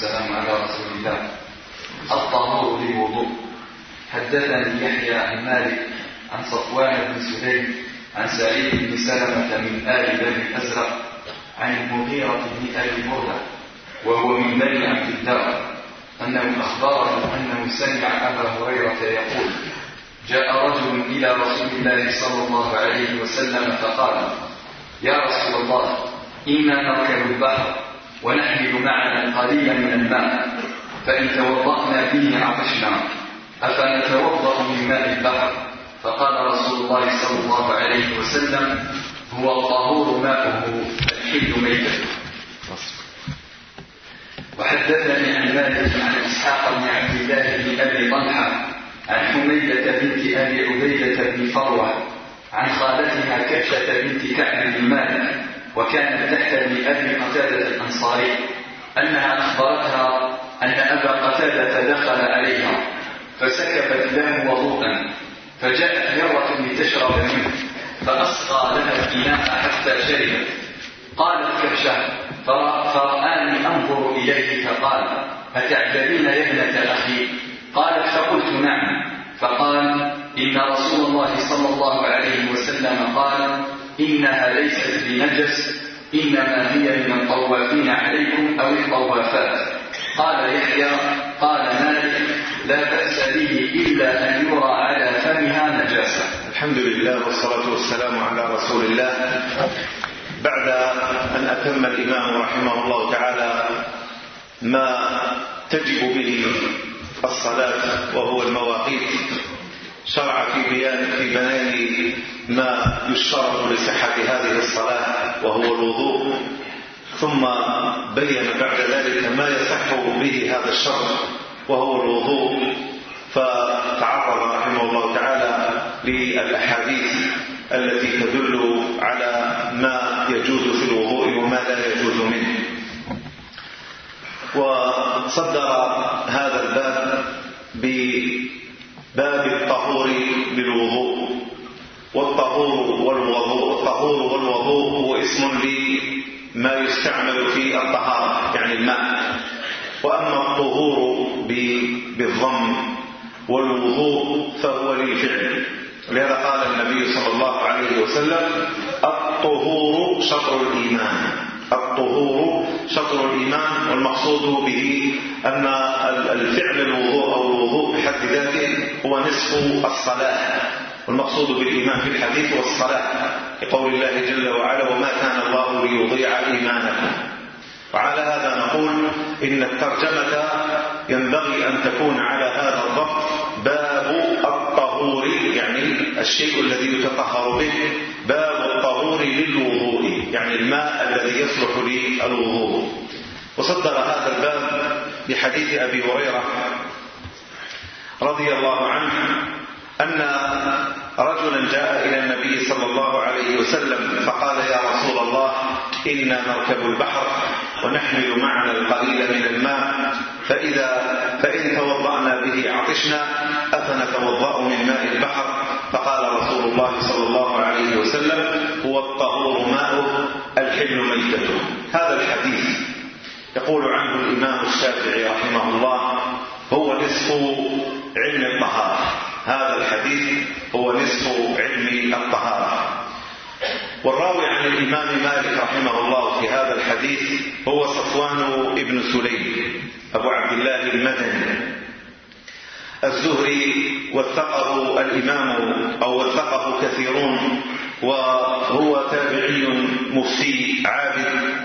والسلام على رسول الله. الطهور للوضوء حدثني يحيى عن مالك عن صفوان بن سليم عن سعيد بن سلمة من آل بني الأزرق عن المغيرة بن أبي بردة وهو من بني عبد الدار أنه أخبره أنه سمع أبا هريرة يقول جاء رجل إلى رسول الله صلى الله عليه وسلم فقال يا رسول الله إنا نركب البحر. ونحمل معنا قليلا من الماء فإن توضأنا به عطشنا. أفنتوضأ من ماء البحر؟ فقال رسول الله صلى الله عليه وسلم هو الطهور ماؤه الحل ميته وحدثني عن مالك عن إسحاق بن عبد الله بن أبي طلحة عن حميدة بنت أبي عبيدة بن فروة عن خالتها كبشة بنت كعب بن مالك وكانت تحت ابن أبي قتادة الأنصاري أنها أخبرتها أن أبا قتادة دخل عليها فسكبت له وضوءا فجاءت هرة لتشرب منه فأسقى لها الإناء حتى شربت. قالت كبشة فرآني أنظر إليه فقال أتعجبين يا ابنة أخي؟ قالت فقلت نعم. فقال إن رسول الله صلى الله عليه وسلم قال إنها ليست بنجس إنما هي من الطوافين عليكم أو الطوافات. قال يحيى قال مالك لا بأس به إلا أن يرى على فمها نجاسة. الحمد لله والصلاة والسلام على رسول الله. بعد أن أتم الإمام رحمه الله تعالى ما تجب به الصلاة وهو المواقيت شرع في بيان في بيان ما يشترط لصحة هذه الصلاة وهو الوضوء. ثم بين بعد ذلك ما يصح به هذا الشرط وهو الوضوء. فتعرض رحمه الله تعالى للأحاديث التي تدل على ما يجوز في الوضوء وما لا يجوز منه. وصدر هذا الباب بباب الطهور للوضوء والطهور والوضوء. الطهور والوضوء هو اسم لما يستعمل في الطهارة يعني الماء. وأما الطهور بالضم والوضوء فهو للفعل. لهذا قال النبي صلى الله عليه وسلم الطهور شطر الإيمان. الطهور شطر الإيمان والمقصود به أن الفعل الوضوء أو الوضوء بحد ذاته هو نصف الصلاة والمقصود بالإيمان في الحديث هو الصلاة لقول الله جل وعلا وما كان الله ليضيع إيمانكم. وعلى هذا نقول إن الترجمة ينبغي أن تكون على هذا الضبط باب الطهور يعني الشيء الذي يتطهر به باب الطهور للوضوء يعني الماء الذي يصلح للوضوء. وصدر هذا الباب بحديث أبي هريرة رضي الله عنه أن رجلا جاء إلى النبي صلى الله عليه وسلم فقال يا رسول الله إنا نركب البحر ونحمل معنا القليل من الماء فإذا فإن توضأنا به عطشنا أفنتوضأ من ماء البحر؟ فقال رسول الله صلى الله عليه وسلم هو الطهور ماؤه الحل ميتته. هذا الحديث يقول عنه الإمام الشافعي رحمه الله هو نصف علم الطهارة. هذا الحديث هو نصف علم الطهارة. والراوي عن الإمام مالك رحمه الله في هذا الحديث هو صفوان ابن سليم أبو عبد الله المدني. الزهري وثقه الإمام أو وثقه كثيرون وهو تابعي مفتي عابد.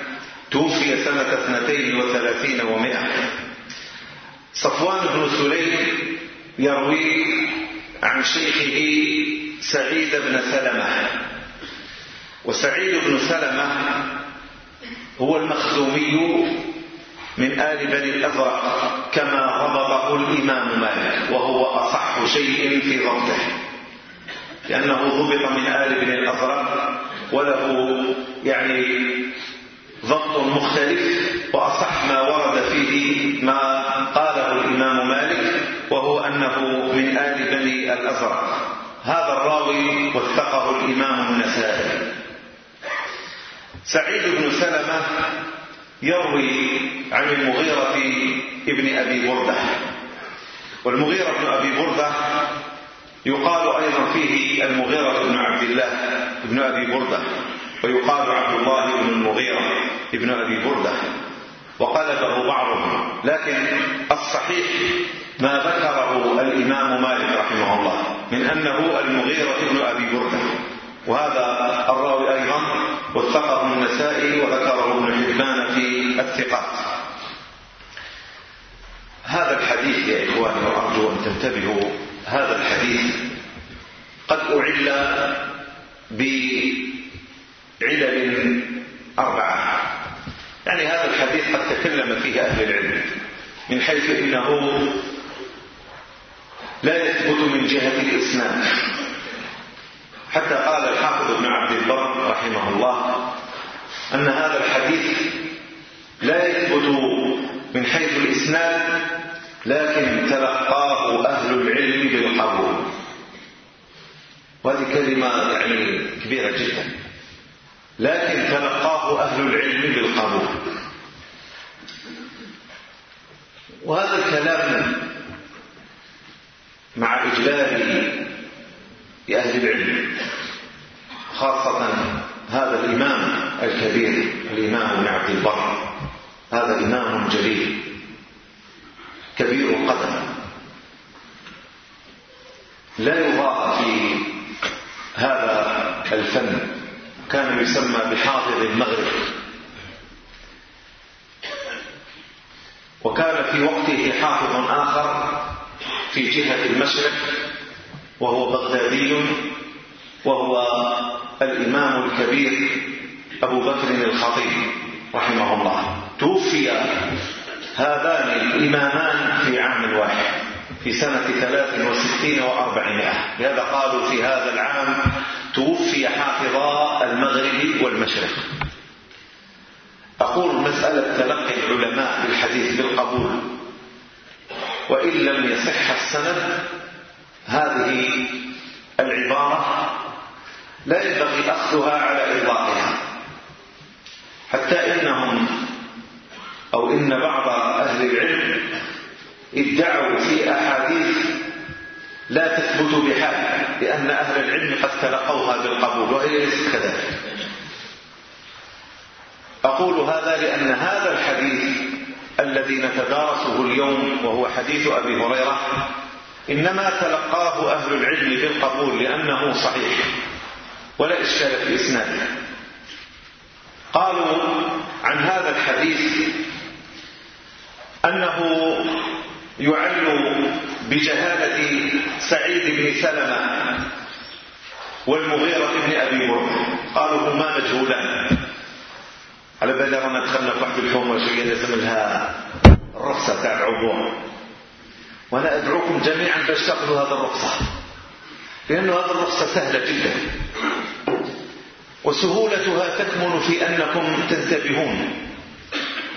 توفي سنة اثنتين وثلاثين ومائة. صفوان بن سليم يروي عن شيخه سعيد بن سلمة. وسعيد بن سلمة هو المخزومي من آل بني الأزرق كما ربطه الإمام مالك وهو أصح شيء في ضبطه لأنه ضبط من آل بني الأزرق وله يعني ضبط مختلف وأصح ما ورد فيه ما الراوي وثقه الإمام النسائي سعيد بن سلمة يروي عن المغيرة ابن أبي بردة. والمغيرة بن أبي بردة يقال أيضا فيه المغيرة بن عبد الله بن أبي بردة ويقال عبد الله بن المغيرة ابن أبي بردة. وقلبه بعضهم لكن الصحيح ما ذكره الإمام مالك رحمه الله. من أنه المغيرة بن أبي بردة. وهذا الراوي أيضا وثقه النسائي وذكره ابن حبان في الثقات. هذا الحديث يا إخواني وأرجو أن تنتبهوا هذا الحديث قد أعل بعلل أربعة. يعني هذا الحديث قد تكلم فيه أهل العلم من حيث إنه لا يثبت من جهة الإسناد حتى قال الحافظ ابن عبد البر رحمه الله أن هذا الحديث لا يثبت من حيث الإسناد لكن تلقاه أهل العلم بالقبول وهذه كلمة يعني كبيرة جدا. لكن تلقاه أهل العلم بالقبول وهذا الكلام مع إجلال لأهل العلم خاصة هذا الإمام الكبير الإمام ابن عبد البر. هذا إمام جليل كبير القدم لا يضاهى في هذا الفن كان يسمى بحافظ المغرب. وكان في وقته حافظ آخر في جهة المشرق وهو بغدادي وهو الإمام الكبير أبو بكر الخطيب رحمه الله. توفي هذان الإمامان في عام واحد في سنة ثلاث وستين وأربعمائة. لهذا قالوا في هذا العام توفي حافظا المغرب والمشرق؟ أقول مسألة تلقي العلماء بالحديث بالقبول. وإن لم يصح السند هذه العبارة لا ينبغي أخذها على إطلاقها. حتى إنهم أو إن بعض أهل العلم ادعوا في أحاديث لا تثبت بحال لأن أهل العلم قد تلقوها بالقبول وهي ليست كذلك. أقول هذا لأن هذا الحديث الذي نتدارسه اليوم وهو حديث أبي هريرة إنما تلقاه أهل العلم بالقبول لأنه صحيح ولا إشكال في إسناده. قالوا عن هذا الحديث أنه يعل بجهالة سعيد بن سلمة والمغيرة بن أبي برد قالوا هما مجهولان. على بالي رانا دخلنا في واحد الحومة شوية لازم لها الرخصة تاع العبور وأنا أدعوكم جميعا باش تأخذوا هذا الرخصة لأن هذه الرخصة سهلة جدا. وسهولتها تكمن في أنكم تنتبهون.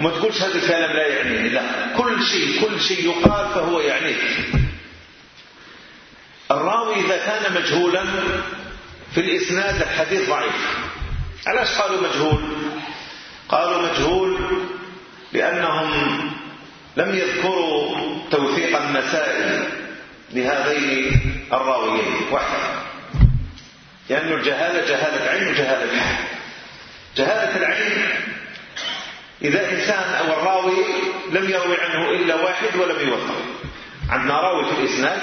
وما تقولش هذا الكلام لا يعنيني. لا. كل شيء كل شيء يقال فهو يعنيك. الراوي إذا كان مجهولا في الإسناد الحديث ضعيف. علاش قالوا مجهول؟ قالوا مجهول لأنهم لم يذكروا توثيق المسائل لهذين الراويين وحده. لأن الجهالة جهالة عين وجهالة جهالة العين إذا إنسان أو الراوي لم يروي عنه إلا واحد ولم يوثق. عندنا راوي في الإسناد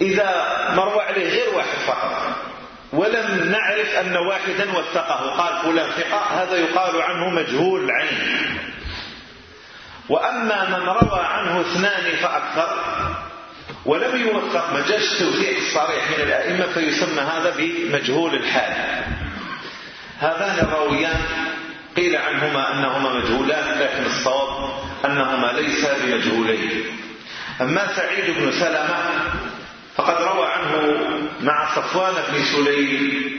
إذا مروى عليه غير واحد فقط. ولم نعرف أن واحدا وثقه. قال فلان ثقة هذا يقال عنه مجهول العين. وأما من روى عنه اثنان فأكثر ولم يوثق ما جاش توثيق الصريح من الأئمة فيسمى هذا بمجهول الحال. هذان الراويان قيل عنهما أنهما مجهولان لكن الصواب أنهما ليس بمجهولين. أما سعيد بن سلمة فقد روى عنه مع صفوان بن سليم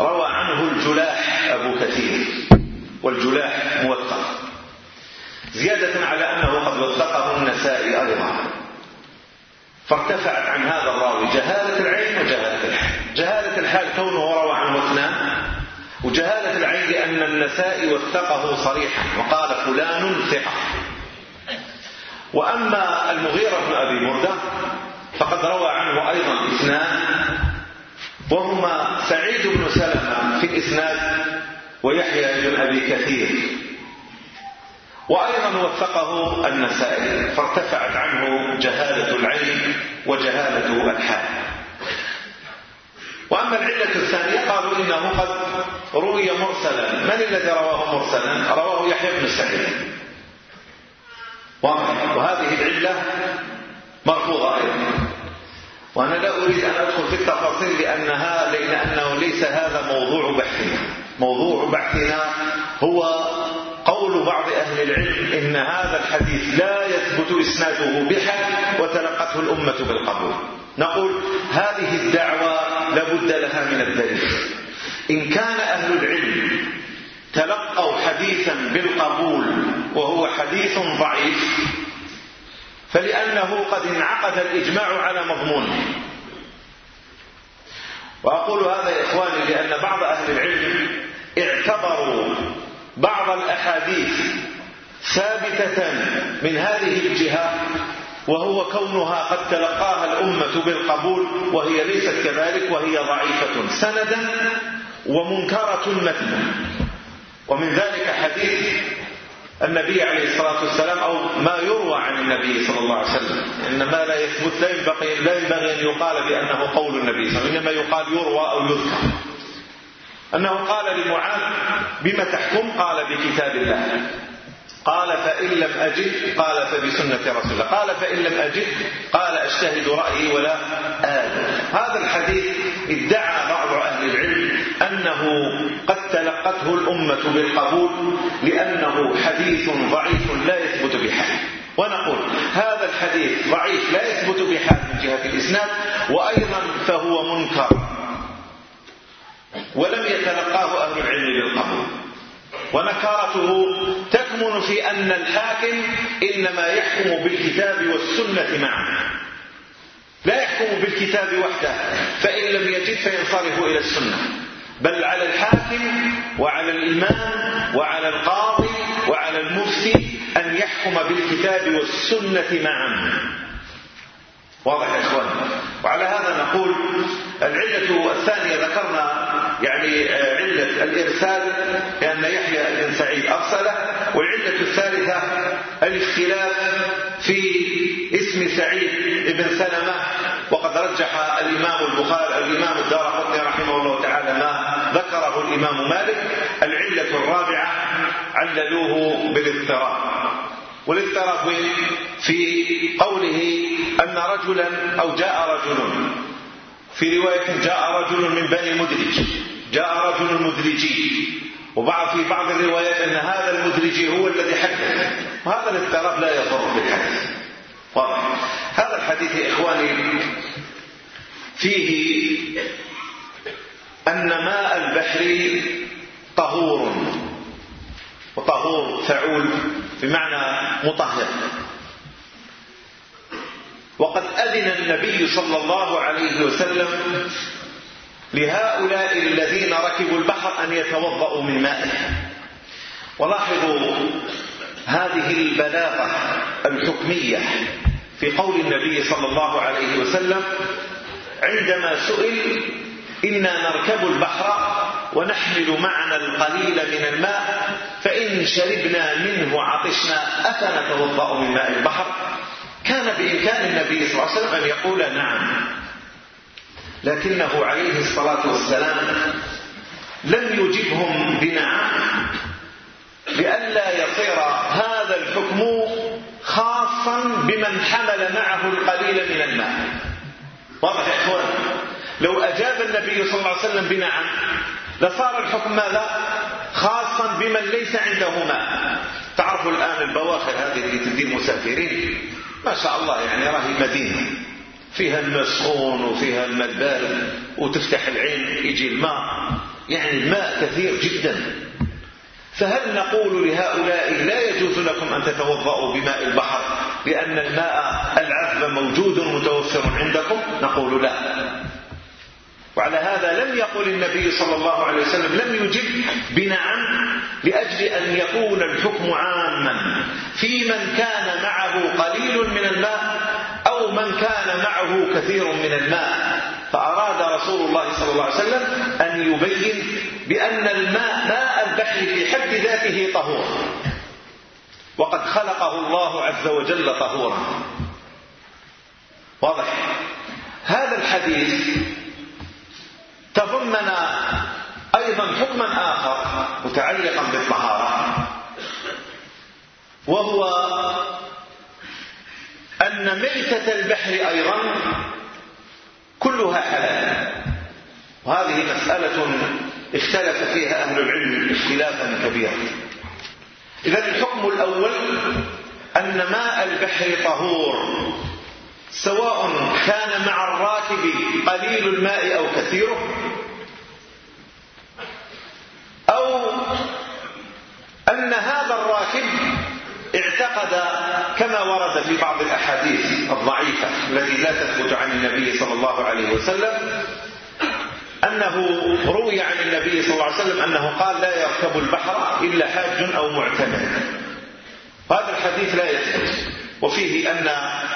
روى عنه الجلاح أبو كثير والجلاح موثق. زيادة على أنه قد وثقه النسائي أيضا. فارتفعت عن هذا الراوي جهالة العين وجهالة الحال. جهالة الحال كونه روى عنه اثنان وجهالة العين لأن النسائي وثقه صريحا وقال فلان ثقة. وأما المغيرة بن أبي مردة فقد روى عنه أيضا اثنان وهما سعيد بن سلمة في الإسناد ويحيى بن أبي كثير وأيضا وثقه النسائي فارتفعت عنه جهالة العين وجهالة الحال. وأما العلة الثانية قالوا إنه قد روي مرسلا. من الذي رواه مرسلا؟ رواه يحيى بن سعيد. وهذه العلة مرفوضة أيضا. وأنا لا أريد أن أدخل في التفاصيل لأنها لأنه ليس هذا موضوع بحثنا. موضوع بحثنا هو قول بعض أهل العلم إن هذا الحديث لا يثبت إسناده بحد وتلقته الأمة بالقبول. نقول هذه الدعوة لابد لها من الدليل. إن كان أهل العلم تلقوا حديثا بالقبول وهو حديث ضعيف فلأنه قد انعقد الإجماع على مضمونه وأقول هذا يا إخواني لأن بعض أهل العلم اعتبروا بعض الأحاديث ثابتة من هذه الجهة وهو كونها قد تلقاها الأمة بالقبول وهي ليست كذلك وهي ضعيفة سندا ومنكرة متنا. ومن ذلك حديث النبي عليه الصلاة والسلام أو ما يروى عن النبي صلى الله عليه وسلم. إن ما لا يثبت لا ينبغي, لا ينبغي أن يقال بأنه قول النبي صلى الله عليه وسلم إنما يقال يروى أو يذكر. أنه قال لمعاذ بما تحكم؟ قال بكتاب الله. قال فإن لم أجد؟ قال فبسنة رسول الله. قال فإن لم أجد؟ قال أجتهد رأيي ولا آل هذا الحديث ادعى بعض أنه قد تلقته الأمة بالقبول لأنه حديث ضعيف لا يثبت بحال. ونقول هذا الحديث ضعيف لا يثبت بحال من جهة الإسناد وأيضا فهو منكر. ولم يتلقاه أهل العلم بالقبول. ونكارته تكمن في أن الحاكم إنما يحكم بالكتاب والسنة معا لا يحكم بالكتاب وحده فإن لم يجد فينصرف إلى السنة. بل على الحاكم وعلى الإمام وعلى القاضي وعلى المفتي أن يحكم بالكتاب والسنة معا. واضح يا إخوان؟ وعلى هذا نقول العلة الثانية ذكرنا يعني آه، علة الإرسال لأن يحيى بن سعيد أرسله والعلة الثالثة الاختلاف في اسم سعيد بن سلمة. وقد رجح الإمام البخاري الإمام الدار قطني رحمه الله تعالى ما ذكره الإمام مالك العلة الرابعة عللوه بالاضطراب والاضطراب في قوله أن رجلا أو جاء رجل. في رواية جاء رجل من بني مدرج. جاء رجل مدرجي. وبعض في بعض الروايات أن هذا المدرجي هو الذي حدث. وهذا الاضطراب لا يضر بالحديث. واضح. هذا الحديث يا إخواني فيه أن ماء البحر طهور. وطهور فعول بمعنى مطهر. وقد أذن النبي صلى الله عليه وسلم لهؤلاء الذين ركبوا البحر أن يتوضأوا من مائه. ولاحظوا هذه البلاغة الحكمية في قول النبي صلى الله عليه وسلم عندما سئل إنا نركب البحر ونحمل معنا القليل من الماء فإن شربنا منه عطشنا أفنتوضأ من ماء البحر؟ كان بإمكان النبي صلى الله عليه وسلم أن يقول نعم. لكنه عليه الصلاة والسلام لم يجبهم بنعم لئلا يصير هذا الحكم خاصا بمن حمل معه القليل من الماء. واضح يا إخوان؟ لو أجاب النبي صلى الله عليه وسلم بنعم لصار الحكم ماذا؟ خاصا بمن ليس عنده ماء تعرفوا الآن البواخر هذه اللي تدي المسافرين ما شاء الله يعني راهي مدينة. فيها الماء سخون وفيها الماء البارد وتفتح العين يجي الماء. يعني الماء كثير جدا. فهل نقول لهؤلاء لا يجوز لكم أن تتوضأوا بماء البحر لأن الماء العذب موجود متوفر عندكم؟ نقول لا. وعلى هذا لم يقل النبي صلى الله عليه وسلم لم يجب بنعم لأجل أن يكون الحكم عاما في من كان معه قليل من الماء أو من كان معه كثير من الماء. فأراد رسول الله صلى الله عليه وسلم أن يبين بأن الماء ماء البحر في حد ذاته طهور. وقد خلقه الله عز وجل طهورا. واضح؟ هذا الحديث تضمن أيضا حكما آخر متعلقا بالطهارة. وهو أن ميتة البحر أيضا كلها حلال. وهذه مسألة اختلف فيها أهل العلم اختلافا كبيرا. إذا الحكم الأول أن ماء البحر طهور. سواء كان مع الراكب قليل الماء أو كثيره أو أن هذا الراكب اعتقد كما ورد في بعض الأحاديث الضعيفة التي لا تثبت عن النبي صلى الله عليه وسلم أنه روي عن النبي صلى الله عليه وسلم أنه قال لا يركب البحر إلا حاج أو معتمر هذا الحديث لا يثبت. وفيه أن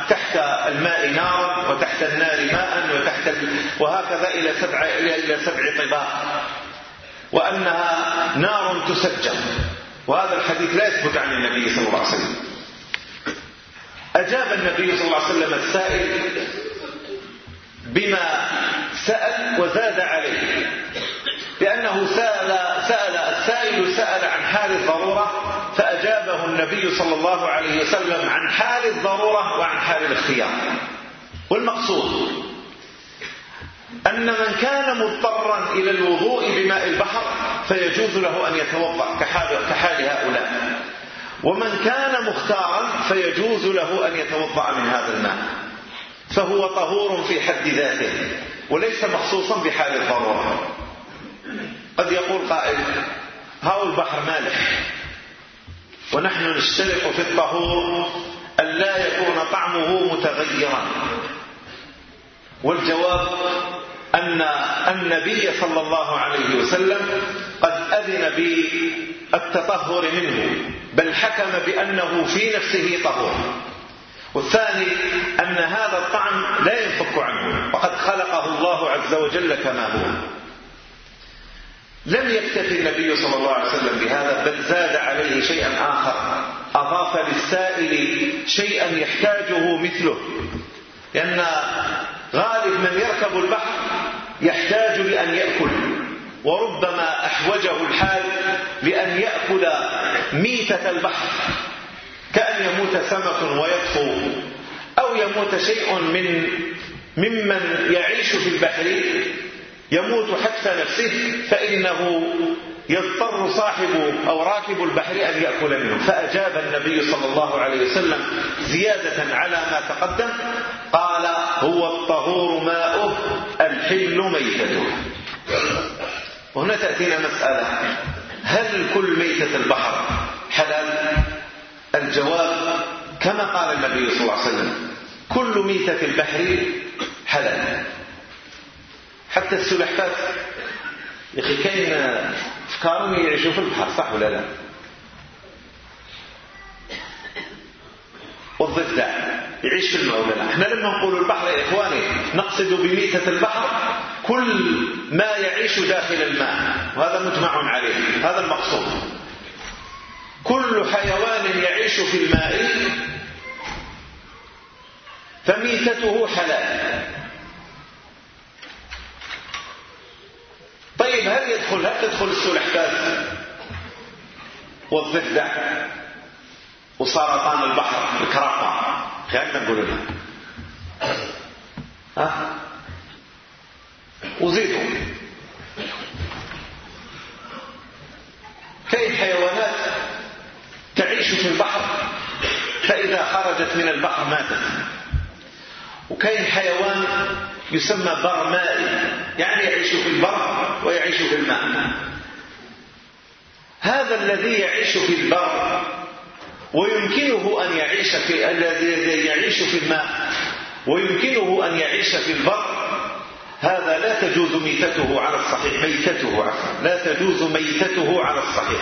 تحت الماء نارا وتحت النار ماء وتحت ال... وهكذا إلى سبع إلى سبع طباق وأنها نار تسجر. وهذا الحديث لا يثبت عن النبي صلى الله عليه وسلم. أجاب النبي صلى الله عليه وسلم السائل بما سأل وزاد عليه. لأنه سأل, سأل السائل سأل عن حال الضرورة النبي صلى الله عليه وسلم عن حال الضرورة وعن حال الاختيار. والمقصود أن من كان مضطرا إلى الوضوء بماء البحر فيجوز له أن يتوضأ كحال, هؤلاء. ومن كان مختارا فيجوز له أن يتوضأ من هذا الماء. فهو طهور في حد ذاته وليس مخصوصا بحال الضرورة. قد يقول قائل هاو البحر مالح؟ ونحن نشترط في الطهور أن لا يكون طعمه متغيرا. والجواب أن النبي صلى الله عليه وسلم قد أذن بالتطهر منه بل حكم بأنه في نفسه طهور. والثاني أن هذا الطعم لا ينفك عنه وقد خلقه الله عز وجل كما هو. لم يكتفي النبي صلى الله عليه وسلم بهذا بل زاد عليه شيئا آخر. أضاف للسائل شيئا يحتاجه مثله. لأن غالب من يركب البحر يحتاج لأن يأكل وربما أحوجه الحال لأن يأكل ميتة البحر. كأن يموت سمك ويطفو أو يموت شيء من ممن يعيش في البحر يموت حتف نفسه فإنه يضطر صاحب أو راكب البحر أن يأكل منه. فأجاب النبي صلى الله عليه وسلم زيادة على ما تقدم قال هو الطهور ماؤه الحل ميتته. وهنا تأتينا مسألة هل كل ميتة البحر حلال؟ الجواب كما قال النبي صلى الله عليه وسلم كل ميتة البحر حلال. حتى السلحفات يا أخي كاين افكارهم يعيشوا في البحر صح ولا لا؟ والضفدع يعيش في الماء ولا لا إحنا لما نقول البحر يا إخواني نقصد بميتة البحر كل ما يعيش داخل الماء. وهذا مجمع عليه هذا المقصود. كل حيوان يعيش في الماء فميتته حلال. طيب هل يدخل هل تدخل السلحفاة والضفدع وسرطان البحر الكرقة خلينا نقول لها ها؟ وزيدوا كاين حيوانات تعيش في البحر فإذا خرجت من البحر ماتت؟ وكاين حيوان يسمى برمائي يعني يعيش في البر ويعيش في الماء. هذا الذي يعيش في البر ويمكنه أن يعيش في الذي يعيش في الماء ويمكنه أن يعيش في البر هذا لا تجوز ميتته على الصحيح. ميتته عفوا. لا تجوز ميتته على الصحيح.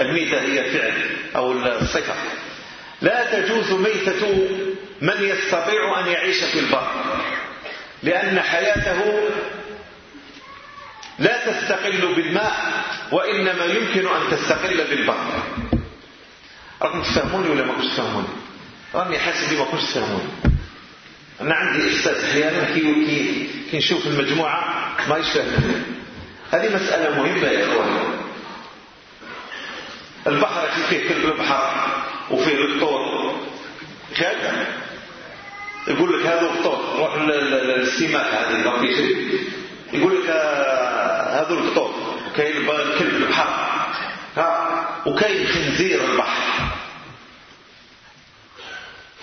الميتة هي الفعل أو الصفة. لا تجوز ميتة من يستطيع أن يعيش في البر. لأن حياته لا تستقل بالماء وإنما يمكن أن تستقل بالبر راكم تفهموني ولا ما كنتش تفهموني راني حاسس ما كنتش تفهموني أنا عندي إحساس أحيانا كي كي كي نشوف المجموعة ما يفهموني هذه مسألة مهمة يا إخواني. البحر فيه كل البحر وفيه الطور كذا يقول لك هذا الطور روح للسماك هذه شيء يقول لك آه، هذا الطور كاين الكلب البحر؟ وكاين خنزير البحر؟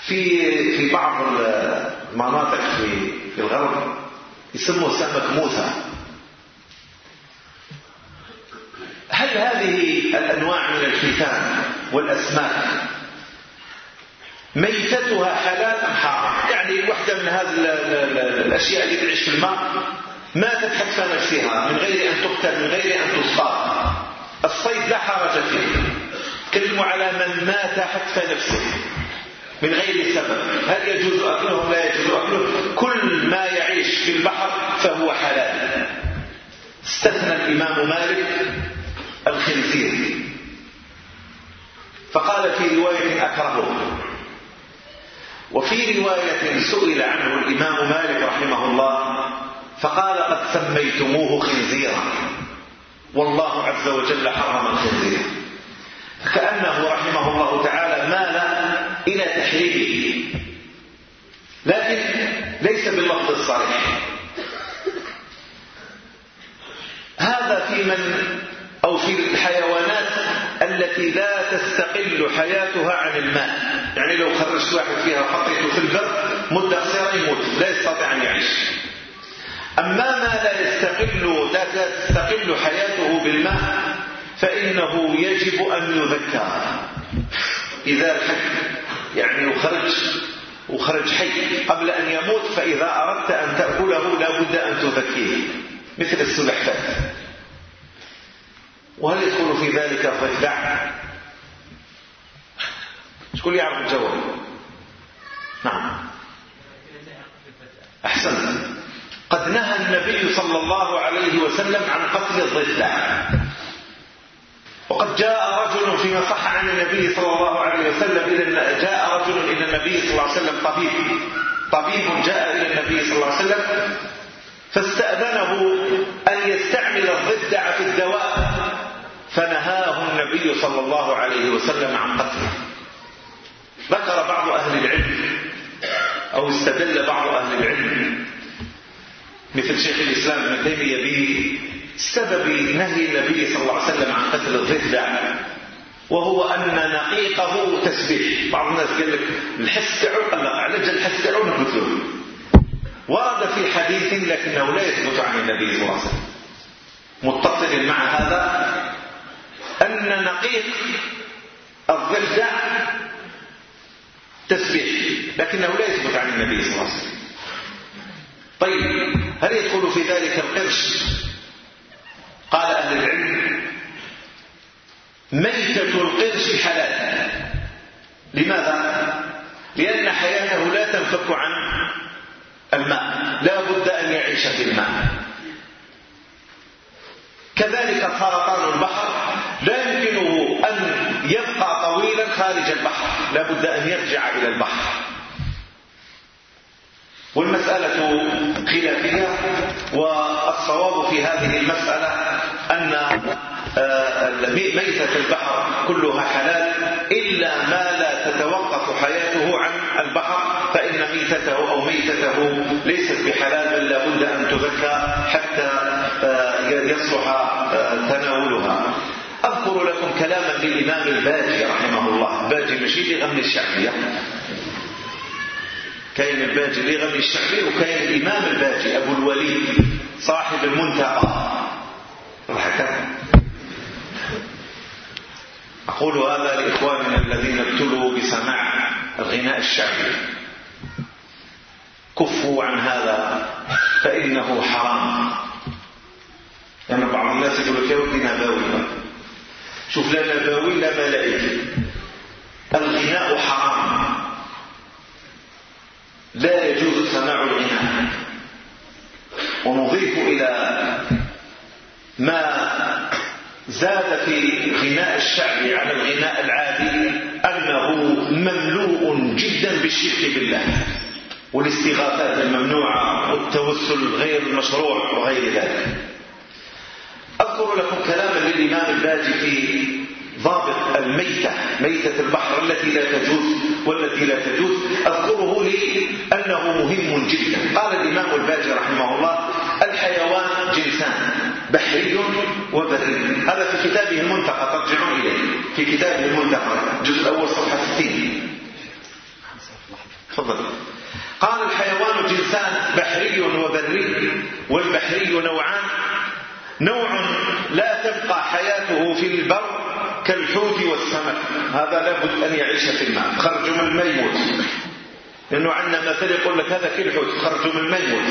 في في بعض المناطق في في الغرب يسموه سمك موسى. هل هذه الأنواع من الحيتان والأسماك ميتتها حلال أم حرام؟ يعني واحدة من هذه الأشياء اللي تعيش في الماء ماتت حتى نفسها من غير أن تقتل من غير أن تصاب. الصيد لا حرج فيه. كلموا على من مات حتى نفسه من غير سبب. هل يجوز أكله؟ لا يجوز أكله. كل ما يعيش في البحر فهو حلال. استثنى الإمام مالك الخنزير. فقال في رواية أكرهه وفي رواية سئل عنه الإمام مالك رحمه الله فقال قد سميتموه خنزيرا. والله عز وجل حرم الخنزير. كأنه رحمه الله تعالى مال إلى تحريمه. لكن ليس باللفظ الصريح. هذا في من أو في الحيوانات التي لا تستقل حياتها عن الماء يعني لو خرجت واحد فيها وحطيته في البر مدة قصيرة يموت لا يستطيع أن يعيش. أما ما لا يستقل لا تستقل حياته بالماء فإنه يجب أن يذكر. إذا الحج يعني وخرج وخرج حي. قبل أن يموت فإذا أردت أن تأكله لا بد أن تذكيه. مثل السلحفاة. وهل يدخل في ذلك الضفدع شكون يعرف الجواب. نعم. أحسنت. قد نهى النبي صلى الله عليه وسلم عن قتل الضفدع. وقد جاء رجل فيما صح عن النبي صلى الله عليه وسلم إلى جاء رجل إلى النبي صلى الله عليه وسلم طبيب. طبيب جاء إلى النبي صلى الله عليه وسلم فاستأذنه أن يستعمل صلى الله عليه وسلم عن قتله. ذكر بعض أهل العلم أو استدل بعض أهل العلم مثل شيخ الإسلام ابن تيمية بسبب نهي النبي صلى الله عليه وسلم عن قتل الضفدع وهو أن نقيقه تسبيح. بعض الناس قال لك الحس على جل الحس تاعو نقتله ورد في حديث لكنه لا يثبت عن النبي صلى الله عليه وسلم. متصل مع هذا أن نقيق الضفدع تسبيح لكنه لا يثبت عن النبي صلى الله عليه وسلم. طيب هل يدخل في ذلك القرش؟ قال أهل العلم ميتة القرش حلال. لماذا؟ لأن حياته لا تنفك عن الماء لا بد أن يعيش في الماء. كذلك سرطان البحر لا يمكنه أن يبقى طويلا خارج البحر. لا بد أن يرجع إلى البحر. والمسألة خلافية والصواب في هذه المسألة أن آه، ميتة البحر كلها حلال إلا ما لا تتوقف حياته عن البحر فإن ميتته أو ميتته ليست بحلال بل لابد أن تذكى حتى آه، يصلح آه، تناولها. أذكر لكم كلاما للإمام الباجي رحمه الله. باجي مشيدي غمن الشعبية. كاين الباجي اللي يغني الشعبي وكاين الإمام الباجي أبو الوليد صاحب المنتقى هكذا أقول هذا لإخواننا الذين ابتلوا بسماع الغناء الشعبي. كفوا عن هذا فإنه حرام. لأن يعني بعض الناس يقول لك يا ودي نباوي شوف لا نباوي لا ملائكة. الغناء حرام. لا يجوز سماع الغناء. ونضيف إلى ما زاد في غناء الشعب على الغناء العادي أنه مملوء جدا بالشرك بالله والاستغاثات الممنوعة والتوسل غير المشروع وغير ذلك. أذكر لكم كلاما للإمام الباجي في ضابط الميتة ميتة البحر التي لا تجوز والتي لا تجوز. أذكره لي أنه مهم جدا. قال الإمام الباجي رحمه الله الحيوان جنسان بحري وبري. هذا في كتابه المنتقى ترجعون إليه. في كتابه المنتقى الجزء الأول صفحة 60 تفضل. قال الحيوان جنسان بحري وبري. والبحري نوعان. نوع لا تبقى حياته في البر كالحوت والسمك. هذا لابد أن يعيش في الماء خرج من الماء يموت لأنه عندنا مثل يقول لك هذا كالحوت خرج من الماء يموت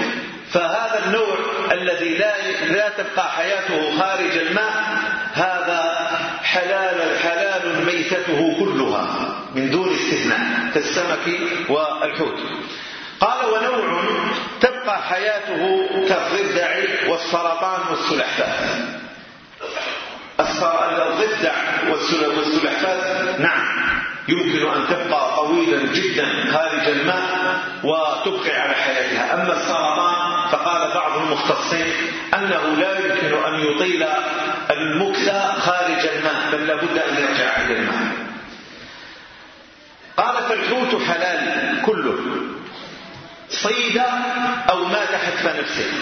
فهذا النوع الذي لا لا تبقى حياته خارج الماء هذا حلال حلال ميتته كلها من دون استثناء كالسمك والحوت. قال ونوع تبقى حياته كالضفدع والسرطان والسلحفاة. الضفدع والسلحفاة نعم يمكن أن تبقى طويلا جدا خارج الماء وتبقي على حياتها. أما السرطان فقال بعض المختصين أنه لا يمكن أن يطيل المكث خارج الماء بل لابد أن يرجع إلى الماء. قال فالحوت حلال كله. صيد أو مات حتف نفسه.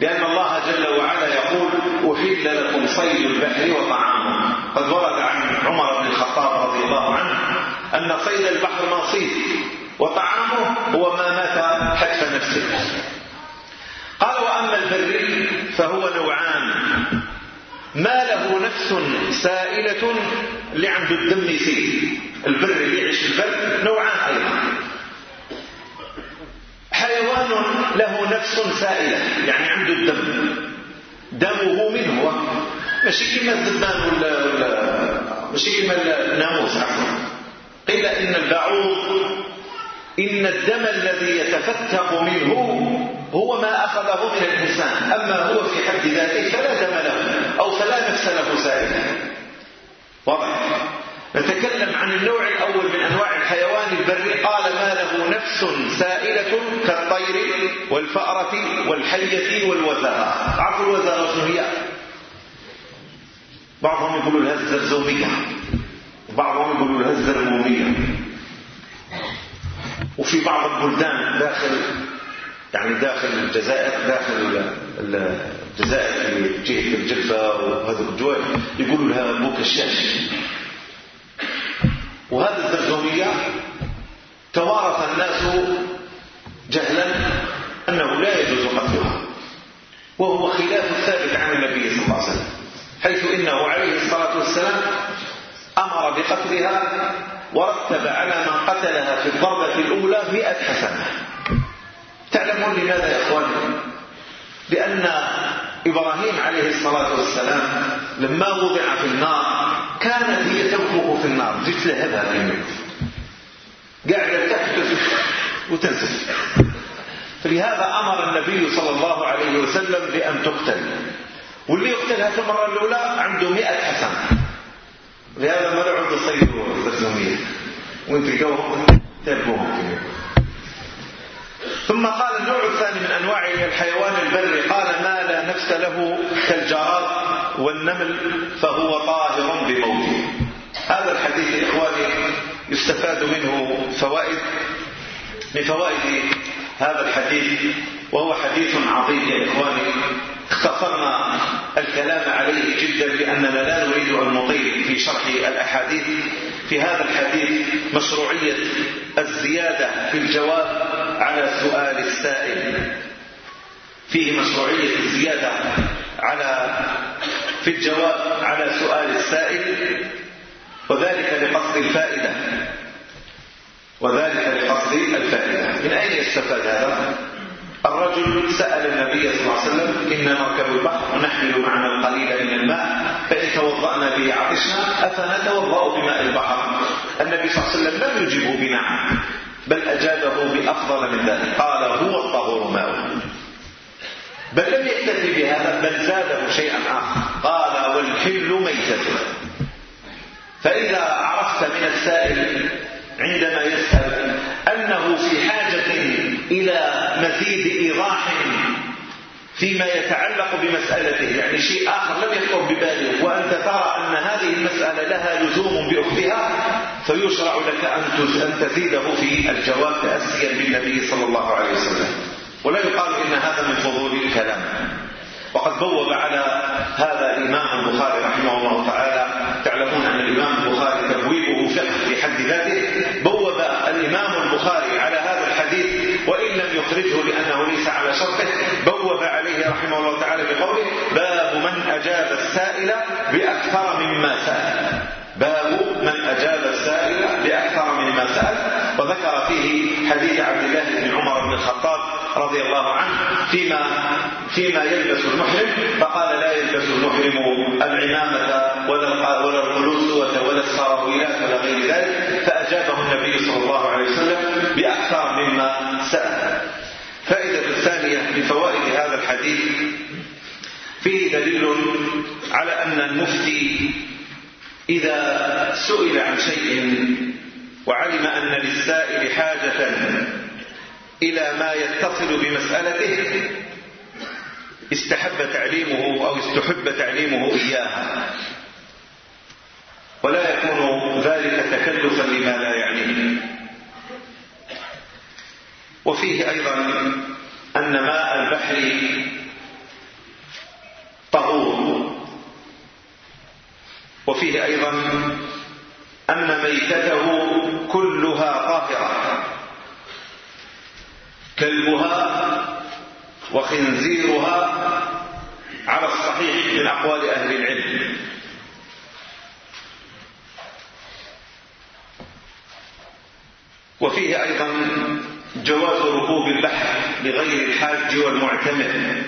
لأن الله جل وعلا يقول أحل لكم صيد البحر وطعامه. قد ورد عن عمر بن الخطاب رضي الله عنه أن صيد البحر نصيب وطعامه هو ما مات حتف نفسه. قال وأما البري فهو نوعان. ما له نفس سائلة اللي عنده الدم يسيل البر اللي يعيش البر نوعان أيضا. حيوان له نفس سائلة يعني عنده الدم. دمه منه. ماشي كما الذبان ولا ماشي كما الناموس عفوا. قيل إن البعوض إن الدم الذي يتفتق منه هو ما أخذه من الإنسان. أما هو في حد ذاته فلا دم له أو فلا نفس له سائلة. واضح؟ نتكلم عن النوع الأول من أنواع الحيوان البري قال ما له نفس سائلة كالطير والفأرة والحية والوزغة عرفوا الوزغة شنو هي؟ بعضهم يقولوا لها الزرزومية وبعضهم يقولوا لها الزرمومية وفي بعض البلدان داخل يعني داخل الجزائر داخل الجزائر في جهة الجلفة وهذه الجوال يقولوا لها مكشاش وهذه الزرزومية توارث الناس جهلا أنه لا يجوز قتلها. وهو خلاف الثابت عن النبي صلى الله عليه وسلم حيث إنه عليه الصلاة والسلام أمر بقتلها ورتب على من قتلها في الضربة الأولى مئة حسنة. تعلمون لماذا يا أخواني لأن إبراهيم عليه الصلاة والسلام لما وضع في النار هي تنفخ في النار جيت لهبها في قاعدة تحت وتنزل. فلهذا أمر النبي صلى الله عليه وسلم بأن تقتل. واللي يقتلها في المرة الأولى عنده مئة حسنة لهذا ما نعود تصيدوا الزمية وانت تلقوهم تربوهم ثم قال النوع الثاني من أنواع الحيوان البري قال ما لا نفس له كالجراد والنمل فهو طاهر بموته. هذا الحديث إخواني يستفاد منه فوائد من فوائد هذا الحديث وهو حديث عظيم يا إخواني. اختصرنا الكلام عليه جدا لأننا لا نريد أن نطيل في شرح الأحاديث. في هذا الحديث مشروعية الزيادة في الجواب على سؤال السائل. فيه مشروعية الزيادة على في الجواب على سؤال السائل. وذلك لقصد الفائدة. وذلك لقصد الفائدة. من أين يستفاد هذا؟ الرجل سأل النبي صلى الله عليه وسلم إن نركب البحر ونحمل معنا القليل من الماء فإن توضأنا به عطشنا أفنتوضأ بماء البحر؟ النبي صلى الله عليه وسلم لم يجبه بنعم بل أجابه بأفضل من ذلك قال هو الطهور ماء بل لم يكتفي بهذا بل زاده شيئا آخر قال والحل ميتته فإذا عرفت من السائل عندما يسأل أنه في حاجة إلى مزيد إيضاح فيما يتعلق بمسألته يعني شيء آخر لم يخطر بباله وأنت ترى أن هذه المسألة لها لزوم بأختها فيشرع لك أن تزيده في الجواب تأسيا بالنبي صلى الله عليه وسلم. ولا يقال إن هذا من فضول الكلام. وقد بوب على هذا الإمام البخاري رحمه الله بوب عليه رحمه الله تعالى بقوله باب من أجاب السائل بأكثر مما سأل. باب من أجاب السائل بأكثر مما سأل. وذكر فيه حديث عبد الله بن عمر بن الخطاب رضي الله عنه فيما فيما يلبس المحرم فقال لا يلبس المحرم العمامة ولا ولا القلوسوة ولا السراويلات ولا غير ذلك فأجابه النبي صلى الله عليه وسلم بأكثر مما سأل. فائدة الثانية من فوائد هذا الحديث فيه دليل على أن المفتي إذا سئل عن شيء وعلم أن للسائل حاجة إلى ما يتصل بمسألته استحب تعليمه أو استحب تعليمه إياها. ولا يكون ذلك تكلفا لما لا يعنيه. وفيه أيضا أن ماء البحر طهور. وفيه أيضا أن ميتته كلها طاهرة كلبها وخنزيرها على الصحيح من أقوال أهل العلم. وفيه أيضا جواز ركوب البحر لغير الحاج والمعتمر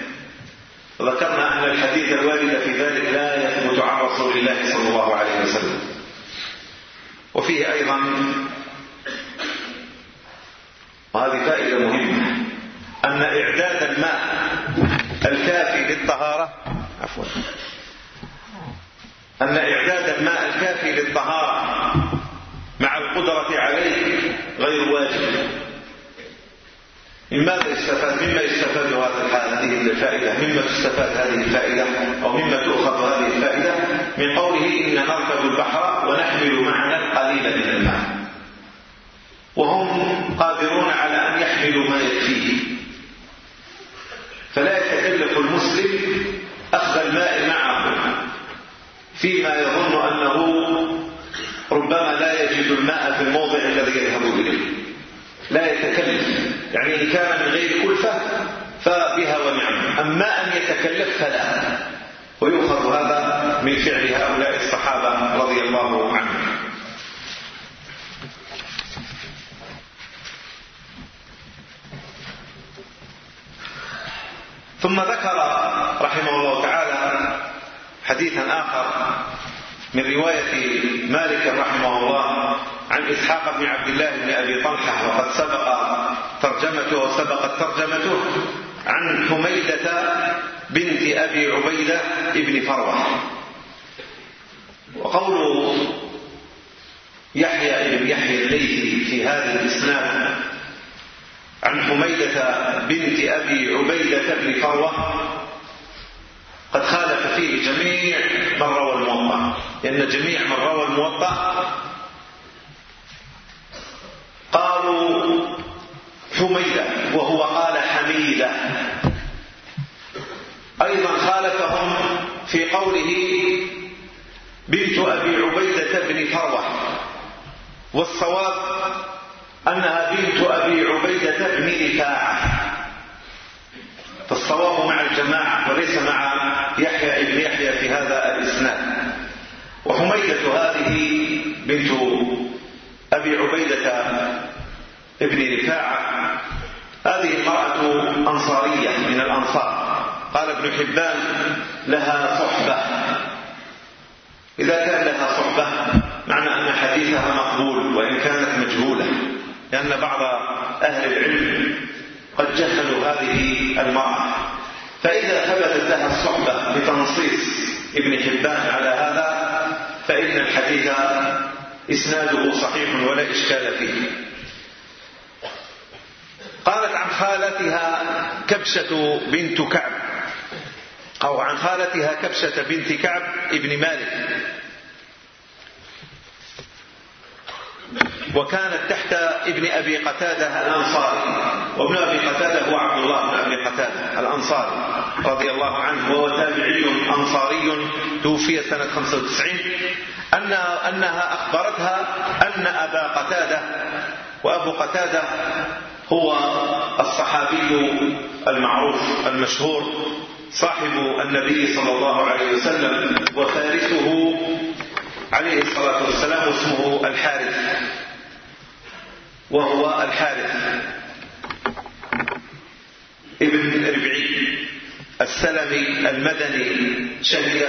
ذكرنا أن الحديث الوارد في ذلك لا يثبت عن رسول الله صلى الله عليه وسلم. وفيه أيضا وهذه فائدة مهمة أن إعداد الماء الكافي للطهارة عفوا أن إعداد الماء الكافي للطهارة مع القدرة عليه غير واجب ماذا يستفاد مما يستفاد هذه الفائدة؟ مما تستفاد هذه الفائدة؟ أو مما تؤخذ هذه الفائدة؟ من قوله إن نركب البحر ونحمل معنا القليل من الماء. وهم قادرون على أن يحملوا ما يكفيه. فلا يتكلف المسلم أخذ الماء معه. فيما يظن أنه ربما لا يجد الماء في الموضع الذي يذهب إليه. لا يتكلف. يعني إن كان من غير كلفة فبها ونعم. أما أن يتكلف فلا. ويؤخذ هذا من فعل هؤلاء الصحابة رضي الله عنهم. ثم ذكر رحمه الله تعالى حديثا آخر من رواية مالك رحمه الله عن إسحاق بن عبد الله بن أبي طلحة وقد سبق ترجمته وسبقت ترجمته عن حميدة بنت أبي عبيدة ابن فروة. وقول يحيى بن يحيى الليثي في هذا الإسناد عن حميدة بنت أبي عبيدة بن فروة قد خالف فيه جميع من روى الموطأ لأن جميع من روى الموطأ قالوا حميدة وهو قال حميدة. أيضا خالفهم في قوله بنت أبي عبيدة بن فروة. والصواب أنها بنت أبي عبيدة بن إفاعة. فالصواب مع الجماعة وليس مع يحيى ابن يحيى في هذا الإسناد. وحميدة هذه بنت أبي عبيدة ابن رفاعة. هذه امرأة أنصارية من الأنصار. قال ابن حبان لها صحبة. إذا كان لها صحبة معنى أن حديثها مقبول وإن كانت مجهولة لأن بعض أهل العلم قد جهلوا هذه المرأة. فإذا ثبتت لها الصحبة بتنصيص ابن حبان على هذا فإن الحديث إسناده صحيح ولا إشكال فيه. قالت عن خالتها كبشة بنت كعب. أو عن خالتها كبشة بنت كعب ابن مالك. وكانت تحت ابن أبي قتادة الأنصاري. وابن أبي قتادة هو عبد الله بن أبي قتادة الأنصاري رضي الله عنه وهو تابعي أنصاري توفي سنة 95 أن أنها أخبرتها أن أبا قتادة وأبو قتادة هو الصحابي المعروف المشهور صاحب النبي صلى الله عليه وسلم وفارسه عليه الصلاة والسلام اسمه الحارث وهو الحارث ابن ربعي. السلمي المدني شهد